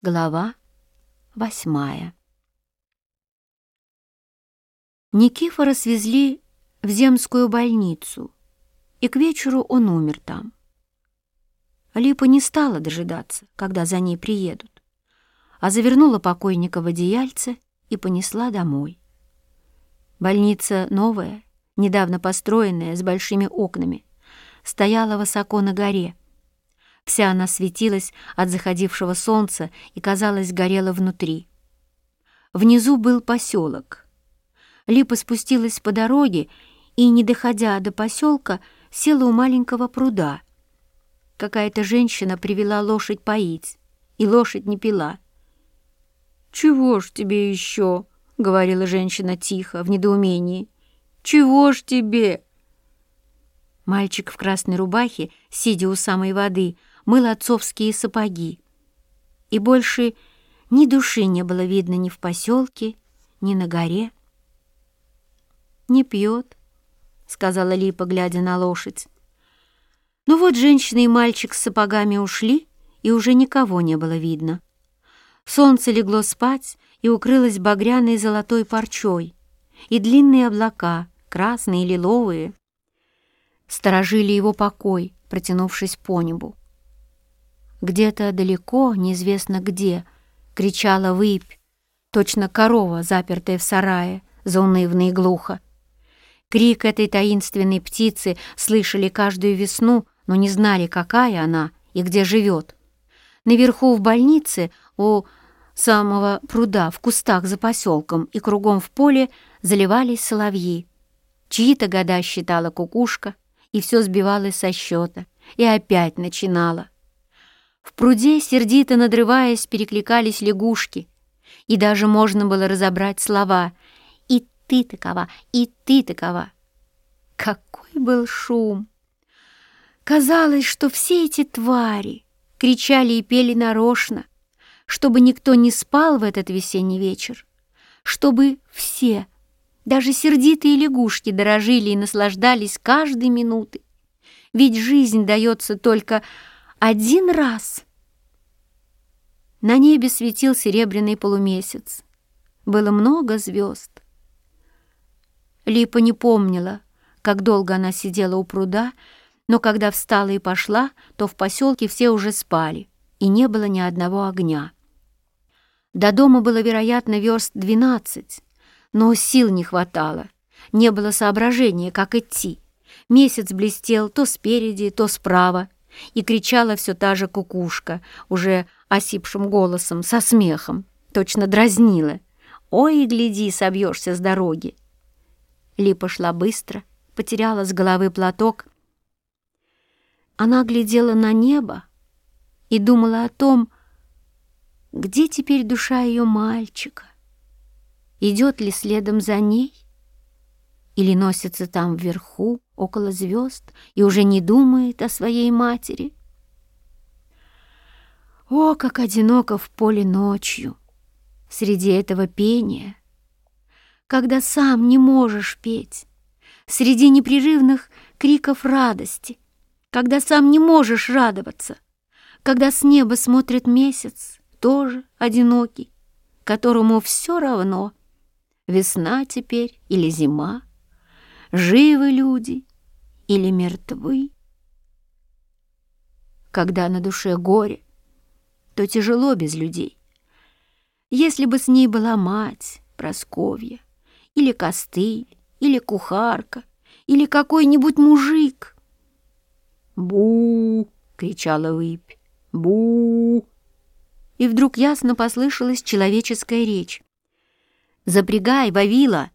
Глава восьмая Никифора свезли в земскую больницу, и к вечеру он умер там. Липа не стала дожидаться, когда за ней приедут, а завернула покойника в одеяльце и понесла домой. Больница новая, недавно построенная, с большими окнами, стояла высоко на горе, Вся она светилась от заходившего солнца и, казалось, горела внутри. Внизу был поселок. Липа спустилась по дороге и, не доходя до поселка, села у маленького пруда. Какая-то женщина привела лошадь поить, и лошадь не пила. «Чего ж тебе еще?» — говорила женщина тихо, в недоумении. «Чего ж тебе?» Мальчик в красной рубахе, сидя у самой воды, мыл отцовские сапоги. И больше ни души не было видно ни в поселке, ни на горе. «Не пьет», — сказала Липа, глядя на лошадь. Ну вот женщина и мальчик с сапогами ушли, и уже никого не было видно. Солнце легло спать и укрылось багряной золотой парчой, и длинные облака, красные и лиловые, сторожили его покой, протянувшись по небу. Где-то далеко, неизвестно где, кричала выпь, точно корова, запертая в сарае, заунывно и глухо. Крик этой таинственной птицы слышали каждую весну, но не знали, какая она и где живет. Наверху в больнице у самого пруда в кустах за поселком и кругом в поле заливались соловьи. Чьи-то года считала кукушка, и все сбивалось со счета, и опять начинала. В пруде, сердито надрываясь, перекликались лягушки, и даже можно было разобрать слова «И ты такова, и ты такова». Какой был шум! Казалось, что все эти твари кричали и пели нарочно, чтобы никто не спал в этот весенний вечер, чтобы все, даже сердитые лягушки, дорожили и наслаждались каждой минутой. Ведь жизнь дается только один раз. На небе светил серебряный полумесяц. Было много звезд. Липа не помнила, как долго она сидела у пруда, но когда встала и пошла, то в поселке все уже спали, и не было ни одного огня. До дома было, вероятно, верст двенадцать, но сил не хватало, не было соображения, как идти. Месяц блестел то спереди, то справа, и кричала все та же кукушка, уже осипшим голосом, со смехом, точно дразнила. «Ой, гляди, собьешься с дороги!» Липа шла быстро, потеряла с головы платок. Она глядела на небо и думала о том, где теперь душа ее мальчика, идет ли следом за ней или носится там вверху, около звезд, и уже не думает о своей матери. О, как одиноко в поле ночью, среди этого пения, когда сам не можешь петь, среди непрерывных криков радости, когда сам не можешь радоваться, когда с неба смотрит месяц, тоже одинокий, которому все равно, весна теперь или зима, живы люди или мертвы. Когда на душе горе, то тяжело без людей. Если бы с ней была мать, Просковья, или костыль, или кухарка, или какой-нибудь мужик. «Бу!» — кричала выпь. «Бу!» И вдруг ясно послышалась человеческая речь. «Запрягай, Вавила!»